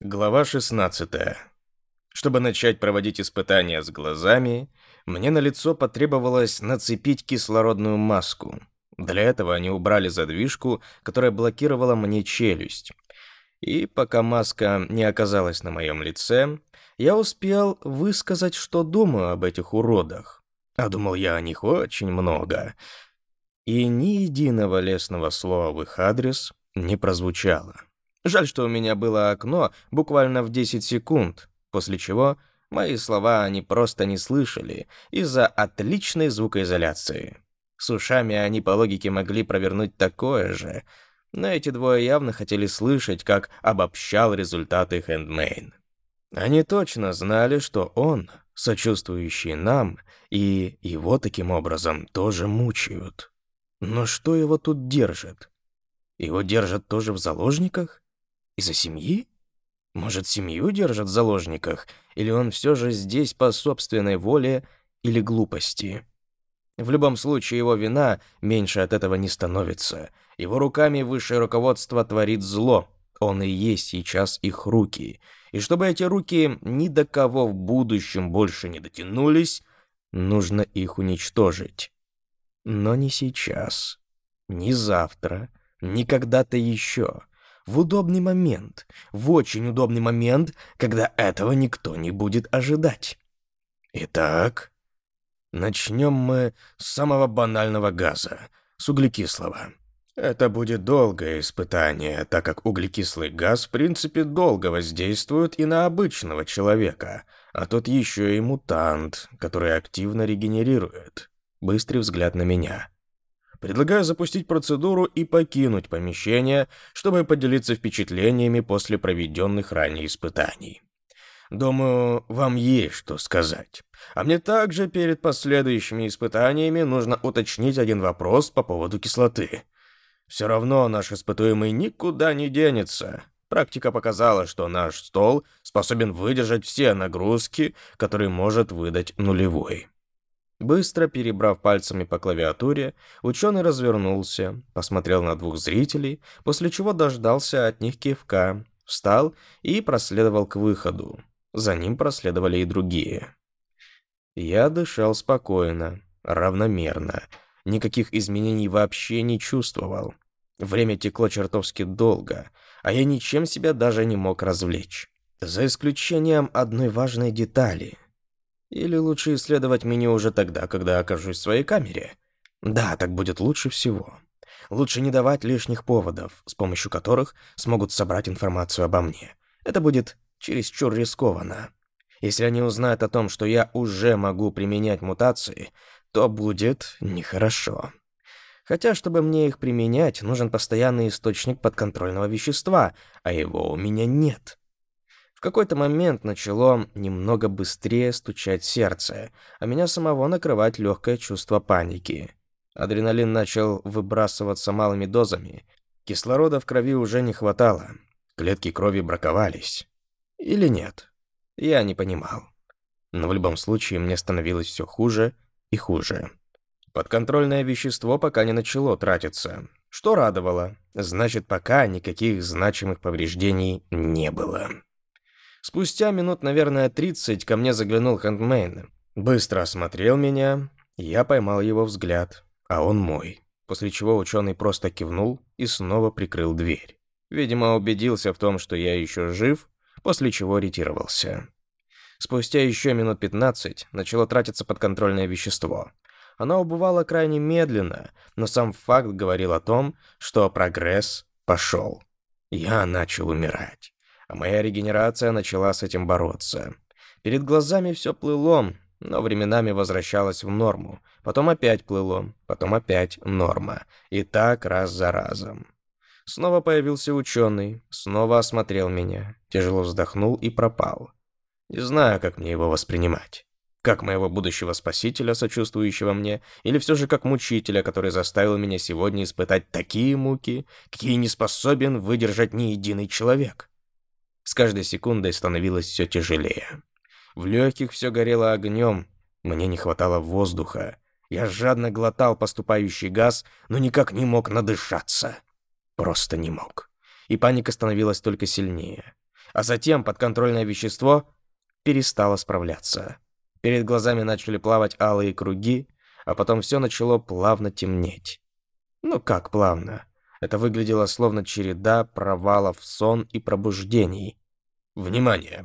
Глава 16. Чтобы начать проводить испытания с глазами, мне на лицо потребовалось нацепить кислородную маску. Для этого они убрали задвижку, которая блокировала мне челюсть. И пока маска не оказалась на моем лице, я успел высказать, что думаю об этих уродах. А думал я о них очень много. И ни единого лесного слова в их адрес не прозвучало. Жаль, что у меня было окно буквально в 10 секунд, после чего мои слова они просто не слышали из-за отличной звукоизоляции. С ушами они по логике могли провернуть такое же, но эти двое явно хотели слышать, как обобщал результаты Хэндмейн. Они точно знали, что он, сочувствующий нам, и его таким образом тоже мучают. Но что его тут держит? Его держат тоже в заложниках? Из-за семьи? Может, семью держат в заложниках? Или он все же здесь по собственной воле или глупости? В любом случае, его вина меньше от этого не становится. Его руками высшее руководство творит зло. Он и есть сейчас их руки. И чтобы эти руки ни до кого в будущем больше не дотянулись, нужно их уничтожить. Но не сейчас, не завтра, не когда-то еще в удобный момент, в очень удобный момент, когда этого никто не будет ожидать. Итак, начнем мы с самого банального газа, с углекислого. Это будет долгое испытание, так как углекислый газ в принципе долго воздействует и на обычного человека, а тот еще и мутант, который активно регенерирует. Быстрый взгляд на меня. Предлагаю запустить процедуру и покинуть помещение, чтобы поделиться впечатлениями после проведенных ранее испытаний. Думаю, вам есть что сказать. А мне также перед последующими испытаниями нужно уточнить один вопрос по поводу кислоты. Все равно наш испытуемый никуда не денется. Практика показала, что наш стол способен выдержать все нагрузки, которые может выдать нулевой. Быстро перебрав пальцами по клавиатуре, ученый развернулся, посмотрел на двух зрителей, после чего дождался от них кивка, встал и проследовал к выходу. За ним проследовали и другие. Я дышал спокойно, равномерно, никаких изменений вообще не чувствовал. Время текло чертовски долго, а я ничем себя даже не мог развлечь. За исключением одной важной детали — или лучше исследовать меню уже тогда, когда окажусь в своей камере? Да, так будет лучше всего. Лучше не давать лишних поводов, с помощью которых смогут собрать информацию обо мне. Это будет чересчур рискованно. Если они узнают о том, что я уже могу применять мутации, то будет нехорошо. Хотя, чтобы мне их применять, нужен постоянный источник подконтрольного вещества, а его у меня нет. В какой-то момент начало немного быстрее стучать сердце, а меня самого накрывать легкое чувство паники. Адреналин начал выбрасываться малыми дозами. Кислорода в крови уже не хватало. Клетки крови браковались. Или нет? Я не понимал. Но в любом случае мне становилось все хуже и хуже. Подконтрольное вещество пока не начало тратиться, что радовало. Значит, пока никаких значимых повреждений не было. Спустя минут, наверное, 30 ко мне заглянул хендмейн. Быстро осмотрел меня, я поймал его взгляд, а он мой. После чего ученый просто кивнул и снова прикрыл дверь. Видимо, убедился в том, что я еще жив, после чего ретировался. Спустя еще минут 15 начало тратиться подконтрольное вещество. Оно убывало крайне медленно, но сам факт говорил о том, что прогресс пошел. Я начал умирать. А Моя регенерация начала с этим бороться. Перед глазами все плыло, но временами возвращалось в норму. Потом опять плыло, потом опять норма. И так раз за разом. Снова появился ученый, снова осмотрел меня, тяжело вздохнул и пропал. Не знаю, как мне его воспринимать. Как моего будущего спасителя, сочувствующего мне, или все же как мучителя, который заставил меня сегодня испытать такие муки, какие не способен выдержать ни единый человек. С каждой секундой становилось все тяжелее. В легких все горело огнем, мне не хватало воздуха. Я жадно глотал поступающий газ, но никак не мог надышаться. Просто не мог. И паника становилась только сильнее. А затем подконтрольное вещество перестало справляться. Перед глазами начали плавать алые круги, а потом все начало плавно темнеть. Ну как плавно? Это выглядело словно череда провалов сон и пробуждений, Внимание!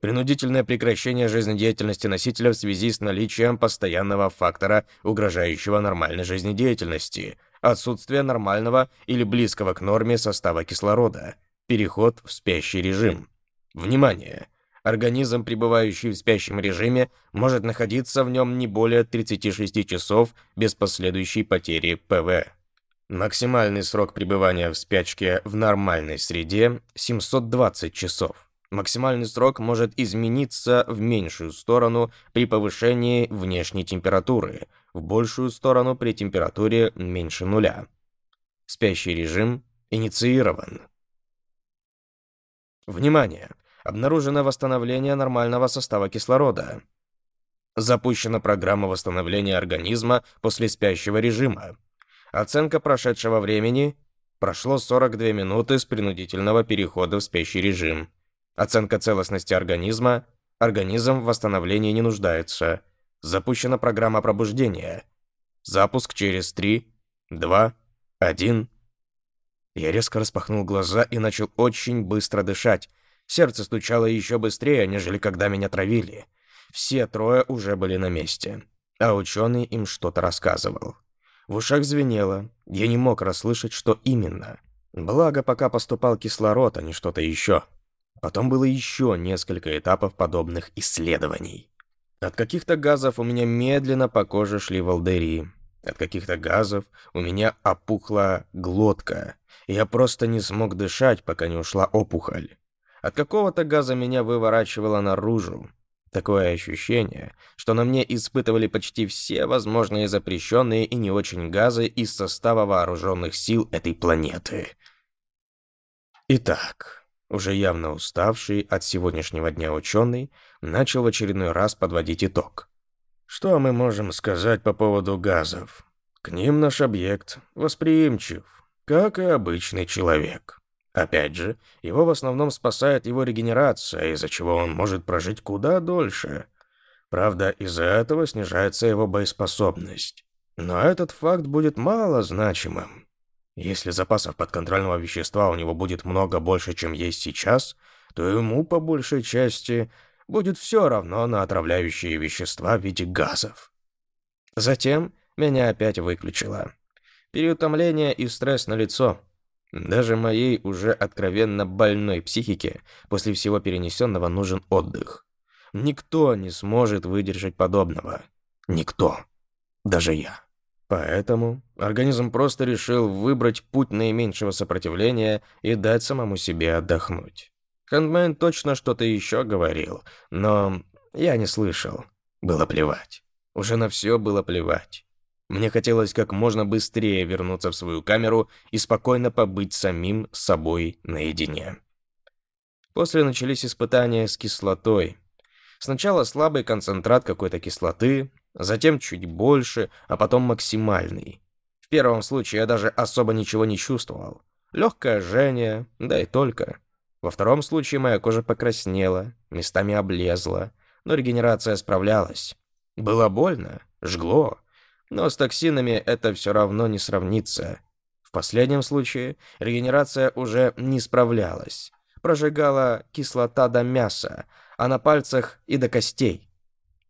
Принудительное прекращение жизнедеятельности носителя в связи с наличием постоянного фактора, угрожающего нормальной жизнедеятельности, отсутствие нормального или близкого к норме состава кислорода, переход в спящий режим. Внимание! Организм, пребывающий в спящем режиме, может находиться в нем не более 36 часов без последующей потери ПВ. Максимальный срок пребывания в спячке в нормальной среде – 720 часов. Максимальный срок может измениться в меньшую сторону при повышении внешней температуры, в большую сторону при температуре меньше нуля. Спящий режим инициирован. Внимание! Обнаружено восстановление нормального состава кислорода. Запущена программа восстановления организма после спящего режима. Оценка прошедшего времени – прошло 42 минуты с принудительного перехода в спящий режим. Оценка целостности организма. Организм в восстановлении не нуждается. Запущена программа пробуждения. Запуск через 3, 2, 1. Я резко распахнул глаза и начал очень быстро дышать. Сердце стучало еще быстрее, нежели когда меня травили. Все трое уже были на месте, а ученый им что-то рассказывал. В ушах звенело, я не мог расслышать, что именно. Благо, пока поступал кислород, а не что-то еще. Потом было еще несколько этапов подобных исследований. От каких-то газов у меня медленно по коже шли волдыри. От каких-то газов у меня опухла глотка. Я просто не смог дышать, пока не ушла опухоль. От какого-то газа меня выворачивало наружу. Такое ощущение, что на мне испытывали почти все возможные запрещенные и не очень газы из состава вооруженных сил этой планеты. Итак, уже явно уставший от сегодняшнего дня ученый, начал в очередной раз подводить итог. Что мы можем сказать по поводу газов? К ним наш объект восприимчив, как и обычный человек. Опять же, его в основном спасает его регенерация, из-за чего он может прожить куда дольше. Правда, из-за этого снижается его боеспособность. Но этот факт будет малозначимым. Если запасов подконтрольного вещества у него будет много больше, чем есть сейчас, то ему, по большей части, будет все равно на отравляющие вещества в виде газов. Затем меня опять выключило. Переутомление и стресс на лицо. Даже моей уже откровенно больной психике после всего перенесенного нужен отдых. Никто не сможет выдержать подобного. Никто. Даже я. Поэтому организм просто решил выбрать путь наименьшего сопротивления и дать самому себе отдохнуть. Хэндмен точно что-то еще говорил, но я не слышал. Было плевать. Уже на все было плевать. Мне хотелось как можно быстрее вернуться в свою камеру и спокойно побыть самим собой наедине. После начались испытания с кислотой. Сначала слабый концентрат какой-то кислоты, затем чуть больше, а потом максимальный. В первом случае я даже особо ничего не чувствовал. Легкое жжение, да и только. Во втором случае моя кожа покраснела, местами облезла, но регенерация справлялась. Было больно, жгло, но с токсинами это все равно не сравнится. В последнем случае регенерация уже не справлялась. Прожигала кислота до мяса, а на пальцах и до костей.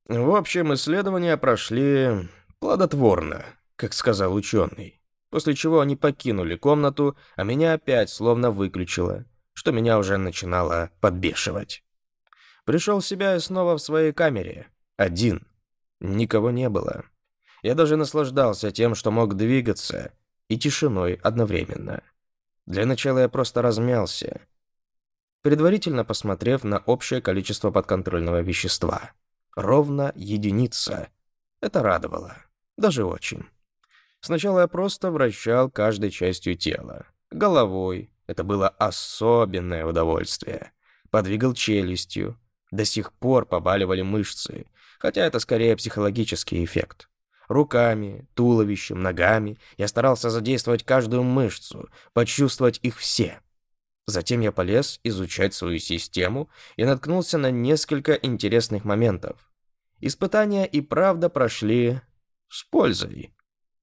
В общем, исследования прошли плодотворно, как сказал ученый. После чего они покинули комнату, а меня опять словно выключило, что меня уже начинало подбешивать. Пришел в себя и снова в своей камере. Один. Никого не было. Я даже наслаждался тем, что мог двигаться, и тишиной одновременно. Для начала я просто размялся, предварительно посмотрев на общее количество подконтрольного вещества ровно единица. Это радовало. Даже очень. Сначала я просто вращал каждой частью тела. Головой. Это было особенное удовольствие. Подвигал челюстью. До сих пор побаливали мышцы, хотя это скорее психологический эффект. Руками, туловищем, ногами я старался задействовать каждую мышцу, почувствовать их все. Затем я полез изучать свою систему и наткнулся на несколько интересных моментов. Испытания и правда прошли с пользой.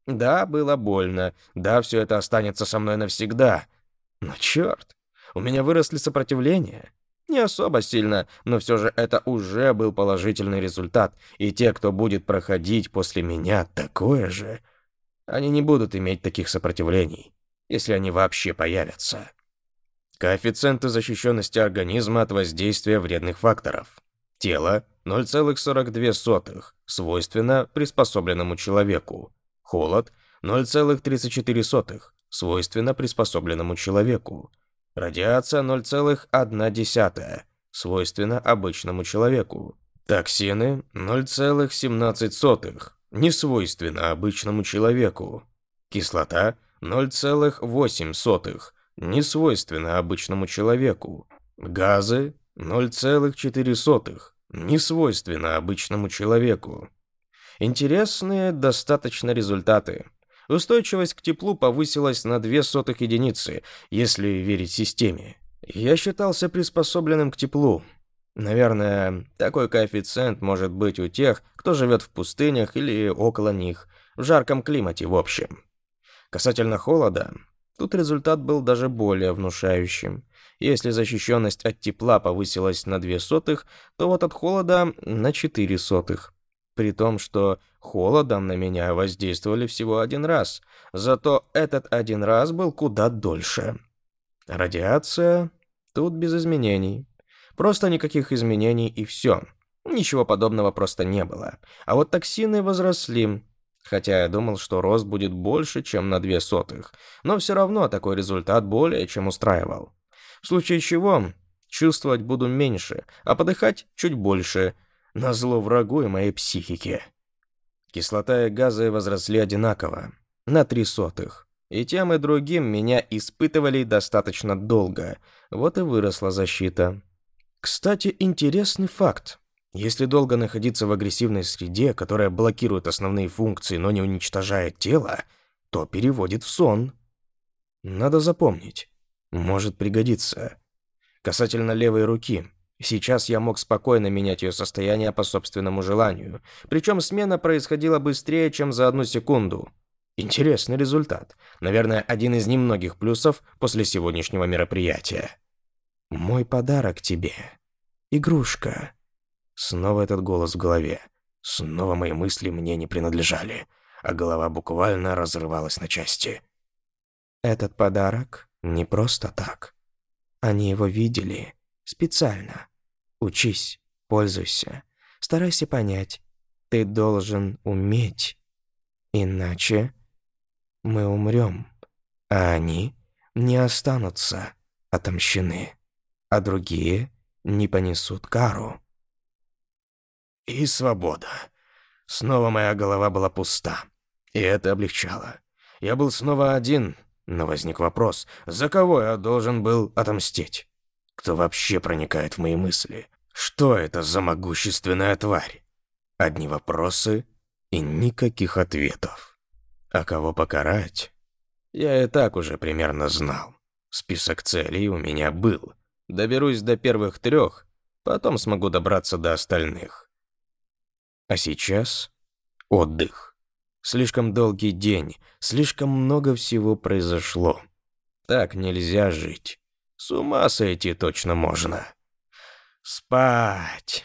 Да, было больно, да, все это останется со мной навсегда. Но черт, у меня выросли сопротивления. Не особо сильно, но все же это уже был положительный результат, и те, кто будет проходить после меня такое же, они не будут иметь таких сопротивлений, если они вообще появятся. Коэффициенты защищенности организма от воздействия вредных факторов. Тело 0,42, свойственно приспособленному человеку. Холод 0,34, свойственно приспособленному человеку. Радиация 0,1, свойственно обычному человеку. Токсины 0,17, не свойственно обычному человеку. Кислота 0,08, не свойственно обычному человеку. Газы 0,4, не свойственно обычному человеку. Интересные достаточно результаты. Устойчивость к теплу повысилась на 0,02 единицы, если верить системе. Я считался приспособленным к теплу. Наверное, такой коэффициент может быть у тех, кто живет в пустынях или около них, в жарком климате в общем. Касательно холода, Тут результат был даже более внушающим. Если защищенность от тепла повысилась на 2 сотых, то вот от холода на 4 сотых. При том, что холодом на меня воздействовали всего один раз. Зато этот один раз был куда дольше. Радиация тут без изменений. Просто никаких изменений и все. Ничего подобного просто не было. А вот токсины возросли хотя я думал, что рост будет больше, чем на две сотых, но все равно такой результат более чем устраивал. В случае чего, чувствовать буду меньше, а подыхать чуть больше, на зло врагу и моей психике. Кислота и газы возросли одинаково, на три сотых. И тем и другим меня испытывали достаточно долго, вот и выросла защита. Кстати, интересный факт. Если долго находиться в агрессивной среде, которая блокирует основные функции, но не уничтожает тело, то переводит в сон. Надо запомнить. Может пригодиться. Касательно левой руки. Сейчас я мог спокойно менять ее состояние по собственному желанию. Причем смена происходила быстрее, чем за одну секунду. Интересный результат. Наверное, один из немногих плюсов после сегодняшнего мероприятия. Мой подарок тебе. Игрушка. Снова этот голос в голове. Снова мои мысли мне не принадлежали, а голова буквально разрывалась на части. Этот подарок не просто так. Они его видели специально. Учись, пользуйся, старайся понять. Ты должен уметь. Иначе мы умрем, а они не останутся отомщены, а другие не понесут кару и свобода. Снова моя голова была пуста. И это облегчало. Я был снова один, но возник вопрос, за кого я должен был отомстить? Кто вообще проникает в мои мысли? Что это за могущественная тварь? Одни вопросы и никаких ответов. А кого покарать? Я и так уже примерно знал. Список целей у меня был. Доберусь до первых трех, потом смогу добраться до остальных. А сейчас отдых. Слишком долгий день, слишком много всего произошло. Так нельзя жить. С ума сойти точно можно. Спать.